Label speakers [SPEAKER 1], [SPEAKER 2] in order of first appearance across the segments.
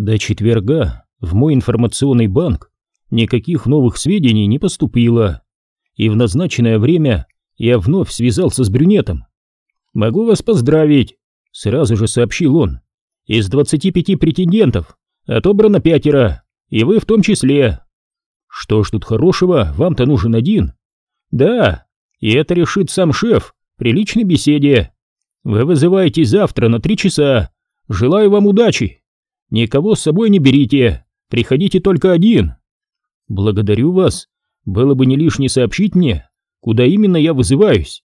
[SPEAKER 1] До четверга в мой информационный банк никаких новых сведений не поступило, и в назначенное время я вновь связался с брюнетом. «Могу вас поздравить», — сразу же сообщил он. «Из 25 претендентов отобрано пятеро, и вы в том числе». «Что ж тут хорошего, вам-то нужен один». «Да, и это решит сам шеф при личной беседе. Вы вызываете завтра на три часа. Желаю вам удачи. Никого с собой не берите, приходите только один». «Благодарю вас. Было бы не лишне сообщить мне, куда именно я вызываюсь.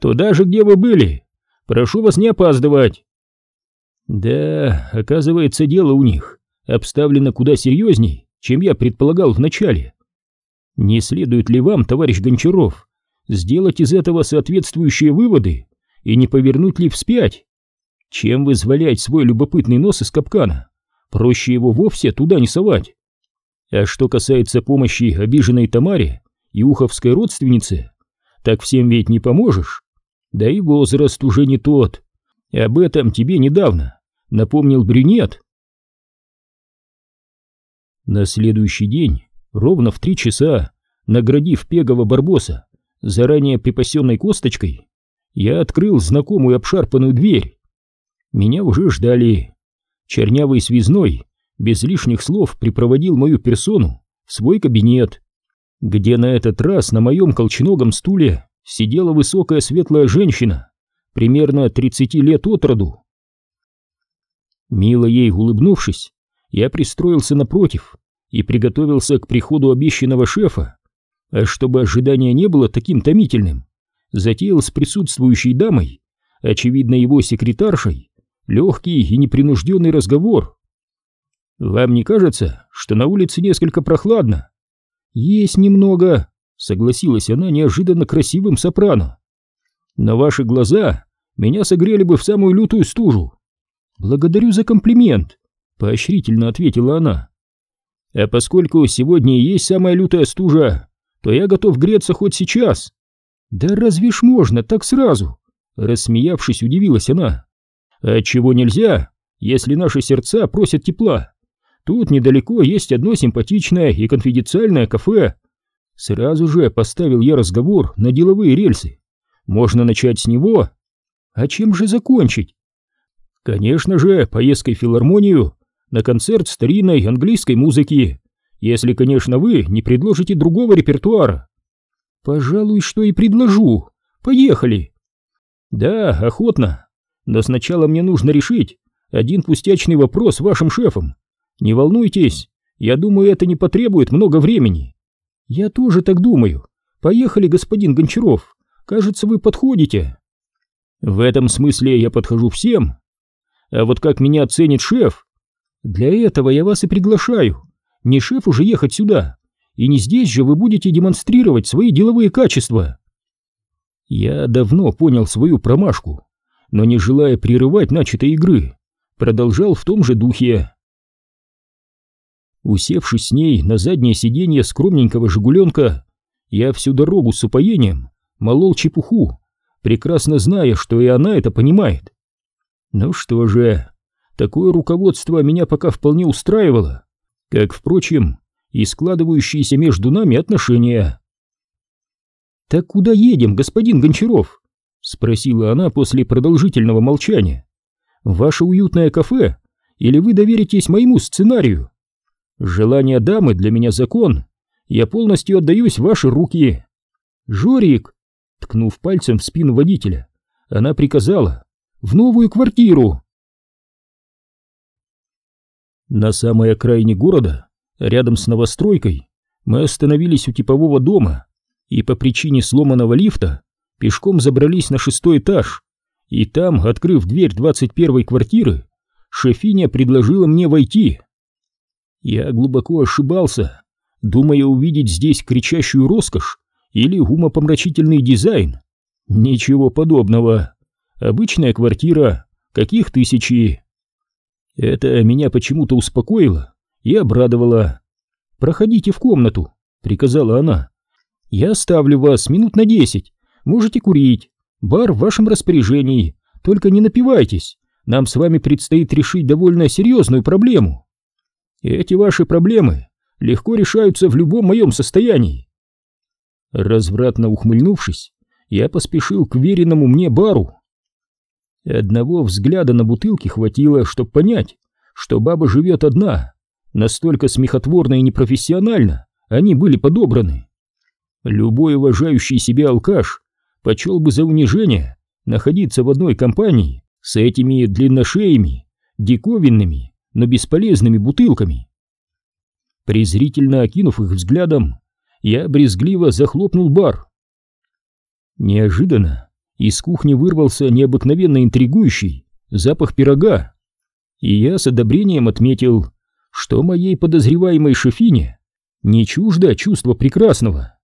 [SPEAKER 1] Туда же, где вы были. Прошу вас не опаздывать». Да, оказывается, дело у них обставлено куда серьезней, чем я предполагал вначале. Не следует ли вам, товарищ Гончаров, сделать из этого соответствующие выводы и не повернуть ли вспять? Чем вызволять свой любопытный нос из капкана? Проще его вовсе туда не совать. А что касается помощи обиженной Тамаре и уховской родственнице, так всем ведь не поможешь. Да и возраст уже не тот. Об этом тебе недавно напомнил брюнет. На следующий день, ровно в три часа, наградив Пегова Барбоса заранее припасенной косточкой, я открыл знакомую обшарпанную дверь. Меня уже ждали. Чернявый связной без лишних слов припроводил мою персону в свой кабинет, где на этот раз на моем колченогом стуле сидела высокая светлая женщина, примерно 30 лет от роду. Мило ей улыбнувшись, я пристроился напротив и приготовился к приходу обещанного шефа, а чтобы ожидание не было таким томительным, затеял с присутствующей дамой, очевидно его секретаршей, легкий и непринужденный разговор. «Вам не кажется, что на улице несколько прохладно?» «Есть немного», — согласилась она неожиданно красивым сопрано. «Но ваши глаза меня согрели бы в самую лютую стужу». «Благодарю за комплимент», — поощрительно ответила она. «А поскольку сегодня и есть самая лютая стужа, то я готов греться хоть сейчас». «Да разве ж можно так сразу?» Рассмеявшись, удивилась она. «А чего нельзя, если наши сердца просят тепла? Тут недалеко есть одно симпатичное и конфиденциальное кафе. Сразу же поставил я разговор на деловые рельсы. Можно начать с него. А чем же закончить? Конечно же, поездкой в филармонию на концерт старинной английской музыки, если, конечно, вы не предложите другого репертуара. Пожалуй, что и предложу. Поехали. Да, охотно. Но сначала мне нужно решить один пустячный вопрос с вашим шефом. Не волнуйтесь, я думаю, это не потребует много времени. Я тоже так думаю. Поехали, господин Гончаров. Кажется, вы подходите. В этом смысле я подхожу всем. А вот как меня оценит шеф? Для этого я вас и приглашаю. Не шеф уже ехать сюда. И не здесь же вы будете демонстрировать свои деловые качества. Я давно понял свою промашку, но не желая прерывать начатой игры, продолжал в том же духе. Усевшись с ней на заднее сиденье скромненького «Жигуленка», я всю дорогу с упоением молол чепуху, прекрасно зная, что и она это понимает. Ну что же, такое руководство меня пока вполне устраивало, как, впрочем, и складывающиеся между нами отношения. «Так куда едем, господин Гончаров?» — спросила она после продолжительного молчания. «Ваше уютное кафе? Или вы доверитесь моему сценарию?» Желание дамы для меня закон. Я полностью отдаюсь в ваши руки. Жорик, ткнув пальцем в спину водителя, она приказала в новую квартиру. На самой окраине города, рядом с новостройкой, мы остановились у типового дома и по причине сломанного лифта пешком забрались на шестой этаж, и там, открыв дверь двадцать первой квартиры, шефиня предложила мне войти. Я глубоко ошибался, думая увидеть здесь кричащую роскошь или умопомрачительный дизайн. Ничего подобного. Обычная квартира, каких тысячи. Это меня почему-то успокоило и обрадовало. «Проходите в комнату», — приказала она. «Я оставлю вас минут на десять. Можете курить. Бар в вашем распоряжении. Только не напивайтесь. Нам с вами предстоит решить довольно серьезную проблему». Эти ваши проблемы легко решаются в любом моем состоянии. Развратно ухмыльнувшись, я поспешил к веренному мне бару. Одного взгляда на бутылки хватило, чтобы понять, что баба живет одна. Настолько смехотворно и непрофессионально они были подобраны. Любой уважающий себя алкаш почел бы за унижение находиться в одной компании с этими длинношеями, диковинными, но бесполезными бутылками. Презрительно окинув их взглядом, я брезгливо захлопнул бар. Неожиданно из кухни вырвался необыкновенно интригующий запах пирога, и я с одобрением отметил, что моей подозреваемой шефине не чуждо чувство прекрасного.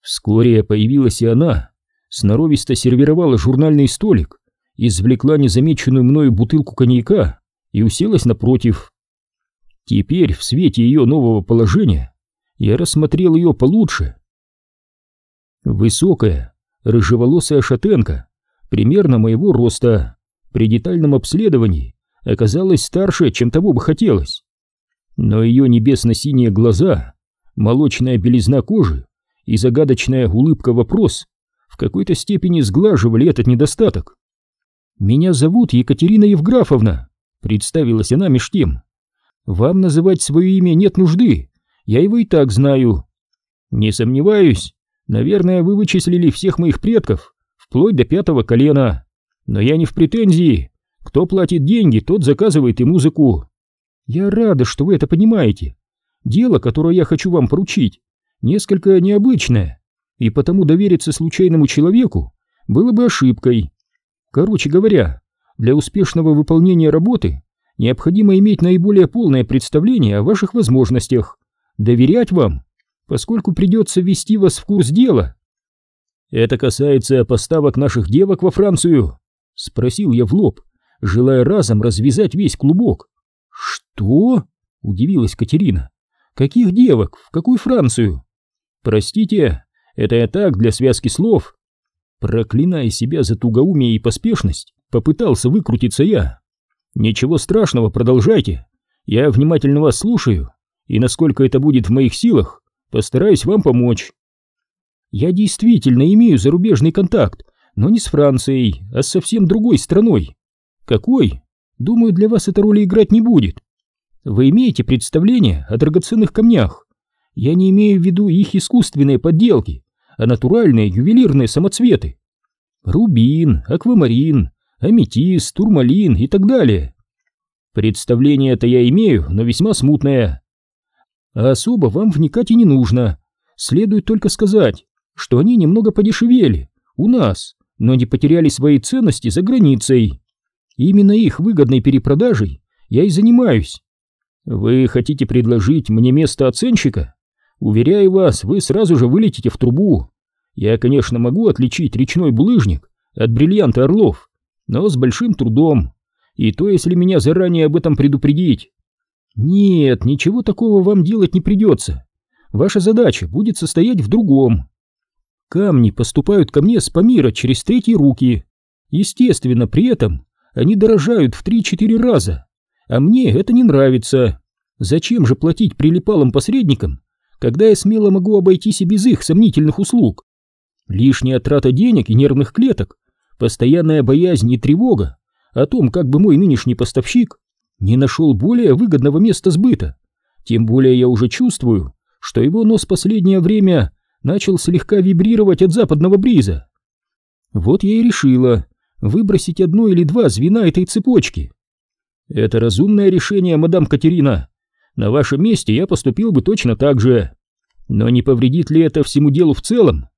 [SPEAKER 1] Вскоре появилась и она, сноровисто сервировала журнальный столик, извлекла незамеченную мною бутылку коньяка и уселась напротив. Теперь, в свете ее нового положения, я рассмотрел ее получше. Высокая, рыжеволосая шатенка, примерно моего роста, при детальном обследовании оказалась старше, чем того бы хотелось. Но ее небесно-синие глаза, молочная белизна кожи и загадочная улыбка-вопрос в какой-то степени сглаживали этот недостаток. «Меня зовут Екатерина Евграфовна», — представилась она меж тем. «Вам называть свое имя нет нужды, я его и так знаю». «Не сомневаюсь, наверное, вы вычислили всех моих предков, вплоть до пятого колена. Но я не в претензии. Кто платит деньги, тот заказывает и музыку. Я рада, что вы это понимаете. Дело, которое я хочу вам поручить, несколько необычное, и потому довериться случайному человеку было бы ошибкой. Короче говоря, для успешного выполнения работы необходимо иметь наиболее полное представление о ваших возможностях, доверять вам, поскольку придется ввести вас в курс дела. Это касается поставок наших девок во Францию, спросил я в лоб, желая разом развязать весь клубок. «Что?» — удивилась Катерина. «Каких девок? В какую Францию?» «Простите, это я так, для связки слов». Проклиная себя за тугоумие и поспешность, попытался выкрутиться я. «Ничего страшного, продолжайте. Я внимательно вас слушаю, и насколько это будет в моих силах, постараюсь вам помочь». «Я действительно имею зарубежный контакт, но не с Францией, а с совсем другой страной». «Какой?» Думаю, для вас эта роль играть не будет. Вы имеете представление о драгоценных камнях? Я не имею в виду их искусственные подделки, а натуральные ювелирные самоцветы. Рубин, аквамарин, аметист, турмалин и так далее. Представление это я имею, но весьма смутное. А особо вам вникать и не нужно. Следует только сказать, что они немного подешевели у нас, но не потеряли свои ценности за границей. Именно их выгодной перепродажей я и занимаюсь. Вы хотите предложить мне место оценщика? Уверяю вас, вы сразу же вылетите в трубу. Я, конечно, могу отличить речной булыжник от бриллианта орлов, но с большим трудом. И то, если меня заранее об этом предупредить. Нет, ничего такого вам делать не придется. Ваша задача будет состоять в другом. Камни поступают ко мне с Памира через третьи руки. Естественно, при этом они дорожают в 3-4 раза, а мне это не нравится. Зачем же платить прилипалым посредникам, когда я смело могу обойтись и без их сомнительных услуг? Лишняя трата денег и нервных клеток, постоянная боязнь и тревога о том, как бы мой нынешний поставщик не нашел более выгодного места сбыта. Тем более я уже чувствую, что его нос последнее время начал слегка вибрировать от западного бриза. Вот я и решила, выбросить одно или два звена этой цепочки. Это разумное решение, мадам Катерина. На вашем месте я поступил бы точно так же. Но не повредит ли это всему делу в целом?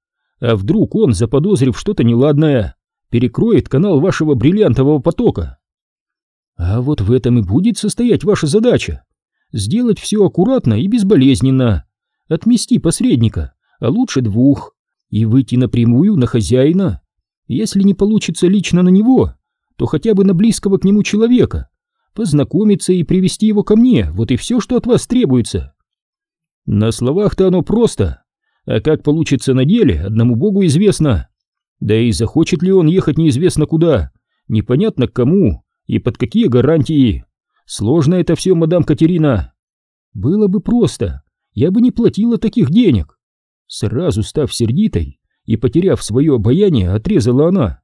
[SPEAKER 1] А вдруг он, заподозрив что-то неладное, перекроет канал вашего бриллиантового потока? А вот в этом и будет состоять ваша задача. Сделать все аккуратно и безболезненно. Отмести посредника, а лучше двух, и выйти напрямую на хозяина если не получится лично на него, то хотя бы на близкого к нему человека. Познакомиться и привести его ко мне, вот и все, что от вас требуется. На словах-то оно просто, а как получится на деле, одному богу известно. Да и захочет ли он ехать неизвестно куда, непонятно к кому и под какие гарантии. Сложно это все, мадам Катерина, Было бы просто, я бы не платила таких денег. Сразу став сердитой и потеряв свое обаяние, отрезала она.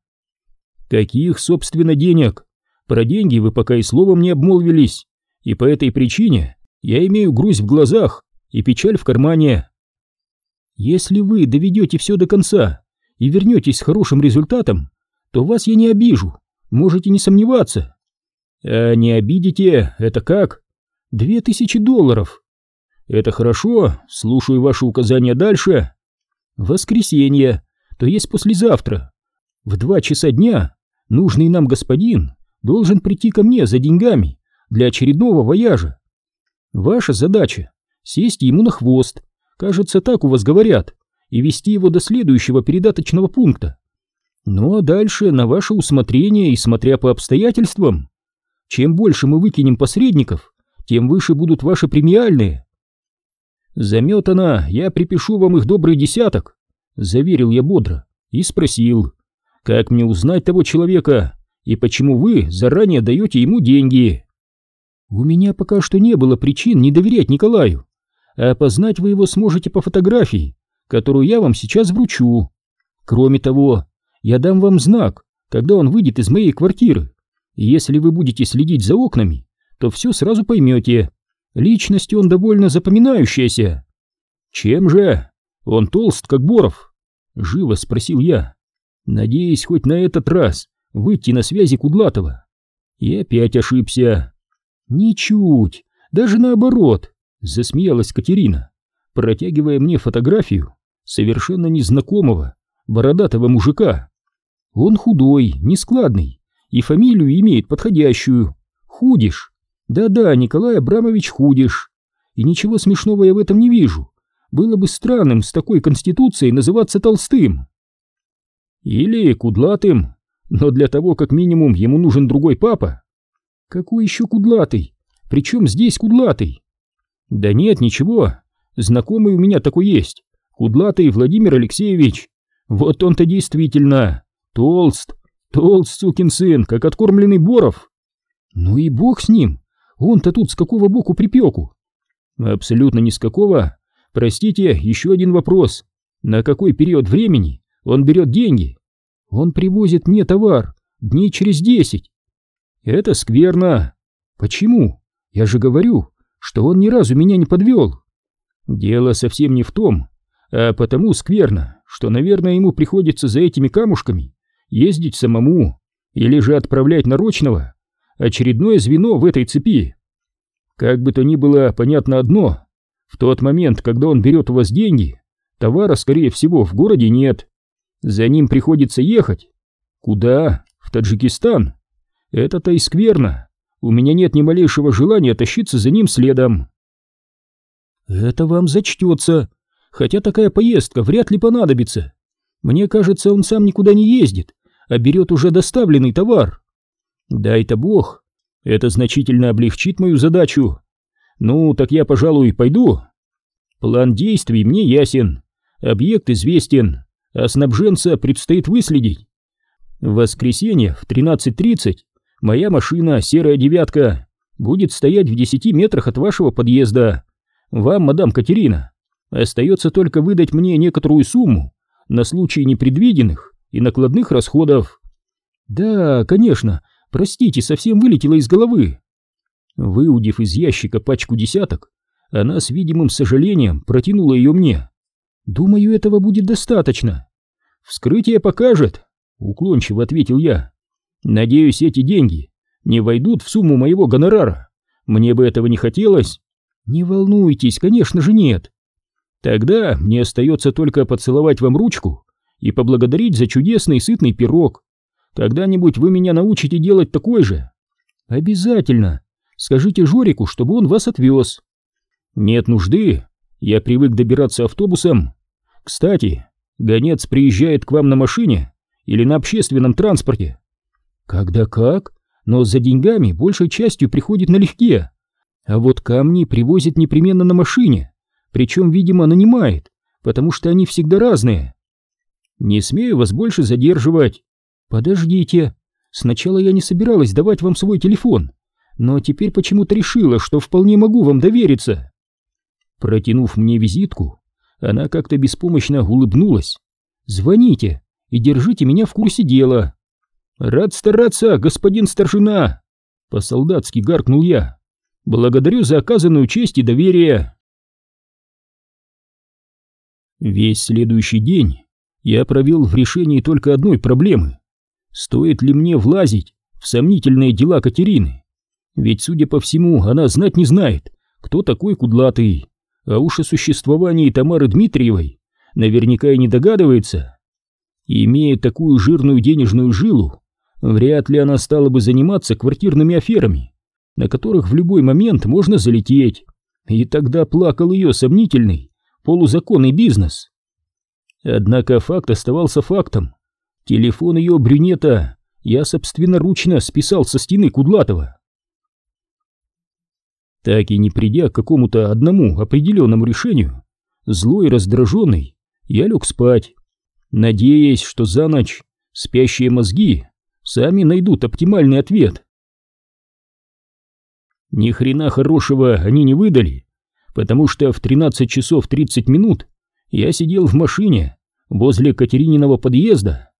[SPEAKER 1] Каких, собственно, денег? Про деньги вы пока и словом не обмолвились, и по этой причине я имею грусть в глазах и печаль в кармане. Если вы доведете все до конца и вернетесь с хорошим результатом, то вас я не обижу, можете не сомневаться. А не обидите, это как? Две тысячи долларов. Это хорошо, слушаю ваши указания дальше. Воскресенье, то есть послезавтра. В два часа дня нужный нам господин должен прийти ко мне за деньгами для очередного вояжа. Ваша задача — сесть ему на хвост, кажется, так у вас говорят, и вести его до следующего передаточного пункта. Ну а дальше на ваше усмотрение и смотря по обстоятельствам. Чем больше мы выкинем посредников, тем выше будут ваши премиальные. Заметана, я припишу вам их добрый десяток, заверил я бодро и спросил, как мне узнать того человека и почему вы заранее даете ему деньги. У меня пока что не было причин не доверять Николаю, а опознать вы его сможете по фотографии, которую я вам сейчас вручу. Кроме того, я дам вам знак, когда он выйдет из моей квартиры. И если вы будете следить за окнами, то все сразу поймете. Личность он довольно запоминающаяся. Чем же? Он толст, как Боров? Живо спросил я, надеясь хоть на этот раз выйти на связи Кудлатова. И опять ошибся. Ничуть, даже наоборот, засмеялась Катерина, протягивая мне фотографию совершенно незнакомого, бородатого мужика. Он худой, нескладный, и фамилию имеет подходящую. Худиш. Да-да, Николай Абрамович Худиш. И ничего смешного я в этом не вижу. Было бы странным с такой конституцией называться толстым. Или кудлатым, но для того, как минимум, ему нужен другой папа. Какой еще кудлатый? Причем здесь кудлатый? Да нет, ничего. Знакомый у меня такой есть. Кудлатый Владимир Алексеевич. Вот он-то действительно толст. Толст, сукин сын, как откормленный Боров. Ну и бог с ним. Он-то тут с какого боку припеку? Абсолютно ни с какого. Простите, еще один вопрос. На какой период времени он берет деньги? Он привозит мне товар дней через десять. Это скверно. Почему? Я же говорю, что он ни разу меня не подвел. Дело совсем не в том, а потому скверно, что, наверное, ему приходится за этими камушками ездить самому или же отправлять нарочного очередное звено в этой цепи. Как бы то ни было, понятно одно. В тот момент, когда он берет у вас деньги, товара, скорее всего, в городе нет. За ним приходится ехать. Куда? В Таджикистан. Это-то и скверно. У меня нет ни малейшего желания тащиться за ним следом. Это вам зачтется, хотя такая поездка вряд ли понадобится. Мне кажется, он сам никуда не ездит, а берет уже доставленный товар. Дай-то бог, это значительно облегчит мою задачу. Ну, так я, пожалуй, пойду. План действий мне ясен, объект известен, а снабженца предстоит выследить. В воскресенье в 13.30 моя машина, серая девятка, будет стоять в 10 метрах от вашего подъезда. Вам, мадам Катерина, остается только выдать мне некоторую сумму на случай непредвиденных и накладных расходов. Да, конечно, простите, совсем вылетело из головы. Выудив из ящика пачку десяток, она с видимым сожалением протянула ее мне. Думаю, этого будет достаточно. Вскрытие покажет, уклончиво ответил я. Надеюсь, эти деньги не войдут в сумму моего гонорара. Мне бы этого не хотелось. Не волнуйтесь, конечно же нет. Тогда мне остается только поцеловать вам ручку и поблагодарить за чудесный сытный пирог. Когда-нибудь вы меня научите делать такой же. Обязательно. Скажите Жорику, чтобы он вас отвез. Нет нужды. Я привык добираться автобусом. Кстати, гонец приезжает к вам на машине или на общественном транспорте? Когда как, но за деньгами большей частью приходит налегке. А вот камни привозит непременно на машине, причем, видимо, нанимает, потому что они всегда разные. Не смею вас больше задерживать. Подождите, сначала я не собиралась давать вам свой телефон, но теперь почему-то решила, что вполне могу вам довериться. Протянув мне визитку, она как-то беспомощно улыбнулась. «Звоните и держите меня в курсе дела». «Рад стараться, господин старшина!» По-солдатски гаркнул я. «Благодарю за оказанную честь и доверие!» Весь следующий день я провел в решении только одной проблемы. Стоит ли мне влазить в сомнительные дела Катерины? Ведь, судя по всему, она знать не знает, кто такой Кудлатый, а уж о существовании Тамары Дмитриевой наверняка и не догадывается. имея такую жирную денежную жилу, вряд ли она стала бы заниматься квартирными аферами, на которых в любой момент можно залететь. И тогда плакал ее сомнительный, полузаконный бизнес. Однако факт оставался фактом. Телефон ее брюнета я собственноручно списал со стены Кудлатова. Так и не придя к какому-то одному определенному решению, злой и раздраженный, я лег спать, надеясь, что за ночь спящие мозги сами найдут оптимальный ответ. Ни хрена хорошего они не выдали, потому что в 13 часов 30 минут я сидел в машине возле Катерининого подъезда.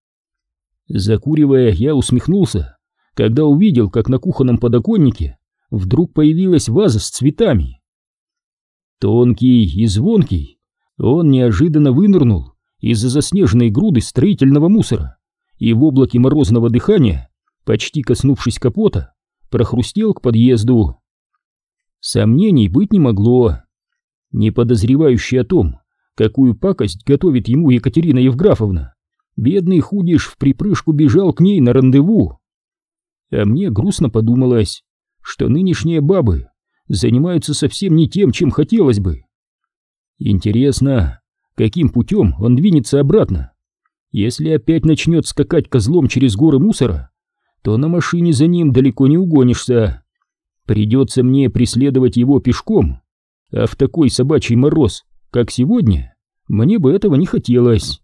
[SPEAKER 1] Закуривая, я усмехнулся, когда увидел, как на кухонном подоконнике вдруг появилась ваза с цветами. Тонкий и звонкий, он неожиданно вынырнул из-за заснеженной груды строительного мусора и в облаке морозного дыхания, почти коснувшись капота, прохрустел к подъезду. Сомнений быть не могло. Не подозревающий о том, какую пакость готовит ему Екатерина Евграфовна, бедный худиш в припрыжку бежал к ней на рандеву. А мне грустно подумалось, что нынешние бабы занимаются совсем не тем, чем хотелось бы. Интересно, каким путем он двинется обратно? Если опять начнет скакать козлом через горы мусора, то на машине за ним далеко не угонишься. Придется мне преследовать его пешком, а в такой собачий мороз, как сегодня, мне бы этого не хотелось.